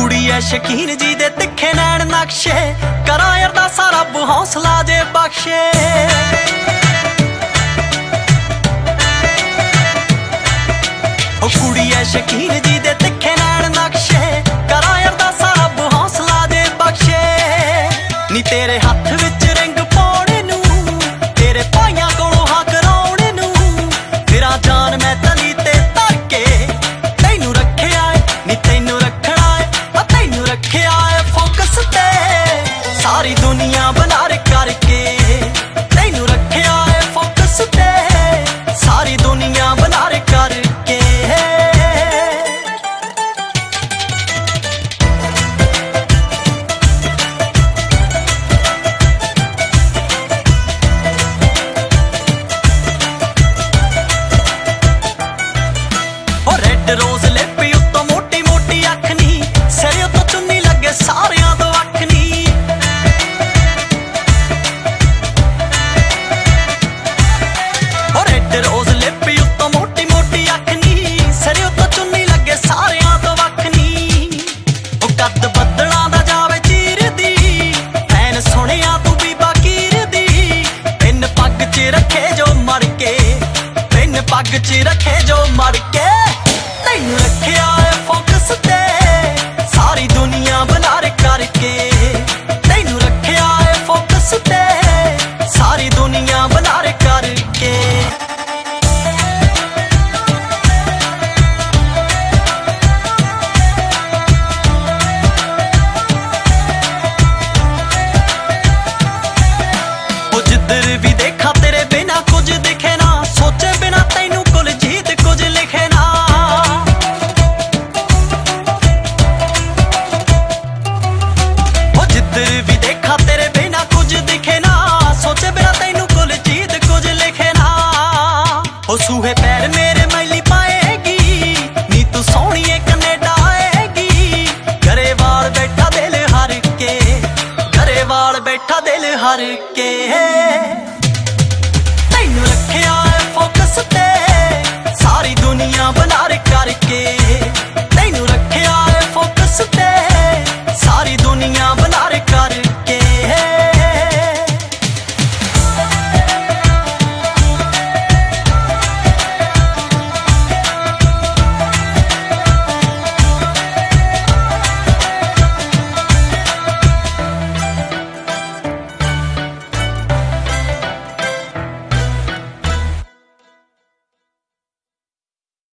ਕੁੜੀ ਐ ਸ਼ਕੀਨ ਜੀ ਦੇ ਤਿੱਖੇ ਨੈਣ ਨਕਸ਼ੇ। ਕਰਾਂ ਯਾਰ ਸਾਰਾ ਰੱਬ ਹੌਸਲਾ ਦੇ ਬਖਸ਼ੇ। ਉਹ ਕੁੜੀ ਐ ਸ਼ਕੀਨ ਜੀ ਦੇ ਤਿੱਖੇ ਨੈਣ ਨਕਸ਼ੇ। ਕਰਾਂ ਯਾਰ ਸਾਰਾ ਰੱਬ ਹੌਸਲਾ ਦੇ ਬਖਸ਼ੇ। ਨੀ ਤੇਰੇ ਹੱਥ ਵਿੱਚ ਰਿੰਗ ਪਾਉਣ ਨੂੰ, ਤੇਰੇ ਭਾਈਆਂ ਰੈੱਡ ਰੋਜ਼ ਲਿਪੀ ਉੱਤੋਂ ਮੋਟੀ ਮੋਟੀ ਅੱਖ ਨੀ ਸਿਰ ਉੱਤੋਂ ਚੁੰਨੀ ਲੱਗੇ ਸਾਰਿਆਂ ਤੋਂ ਅੱਖ ਨੀ ਉਹ ਰੈੱਡ ਰੋਜ਼ ਲਿਪੀ ਉੱਤੋਂ ਮੋਟੀ ਮੋਟੀ ਅੱਖ ਨੀ ਸਿਰ ਉੱਤੋਂ ਚੁੰਨੀ ਲੱਗੇ ਸਾਰਿਆਂ ਤੋਂ ਵੱਖ ਨੀ ਉਹ ਕੱਦ ਬੱਦਲਾਂ ਦਾ ਜਾਵੇ ਚੀਰਦੀ ਐਨ ਸੁਣਿਆ ਤੂੰ ਵੀ ਬਾਕੀਰ ਦੀ। ਪਿੰਨ ਪੱਗ 'ਚ ਰੱਖੇ ਜੋ ਮਰ ਕੇ ਤਿੰਨ ਪੱਗ 'ਚ ਰੱਖੇ ਜੋ ਮਰ ਕੇ। ਤੈਨੂੰ ਰੱਖਿਆ ਏ ਫੋਕਸ ਤੇ। ਉਹ ਬੈਠਾ ਦਿਲ ਹਰ ਕੇ ਘਰੇਵਾਲ ਬੈਠਾ ਦਿਲ ਹਰ ਕੇ। ਤੈਨੂੰ ਰੱਖਿਆ ਫੋਕਸ ਤੇ, ਸਾਰੀ ਦੁਨੀਆ ਬਨਾਰ ਕਰਕੇ। ਤੈਨੂੰ ਰੱਖਿਆ ਫੋਕਸ ਤੇ